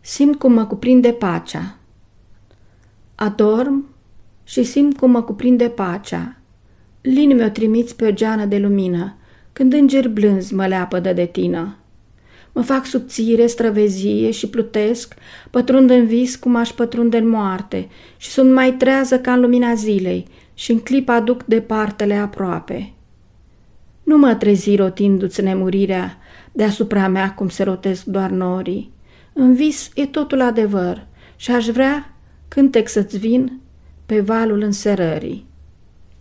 Simt cum mă cuprinde pacea. Adorm și simt cum mă cuprinde pacea. Linii mi-o trimiți pe o geană de lumină, când îngeri blânzi mă leapădă de tine. Mă fac subțire, străvezie și plutesc, pătrund în vis cum aș pătrunde în moarte și sunt mai trează ca în lumina zilei și în clip aduc departele aproape. Nu mă trezi rotindu-ți nemurirea deasupra mea cum se rotesc doar norii. În vis e totul adevăr și aș vrea cântec să-ți vin pe valul înserării.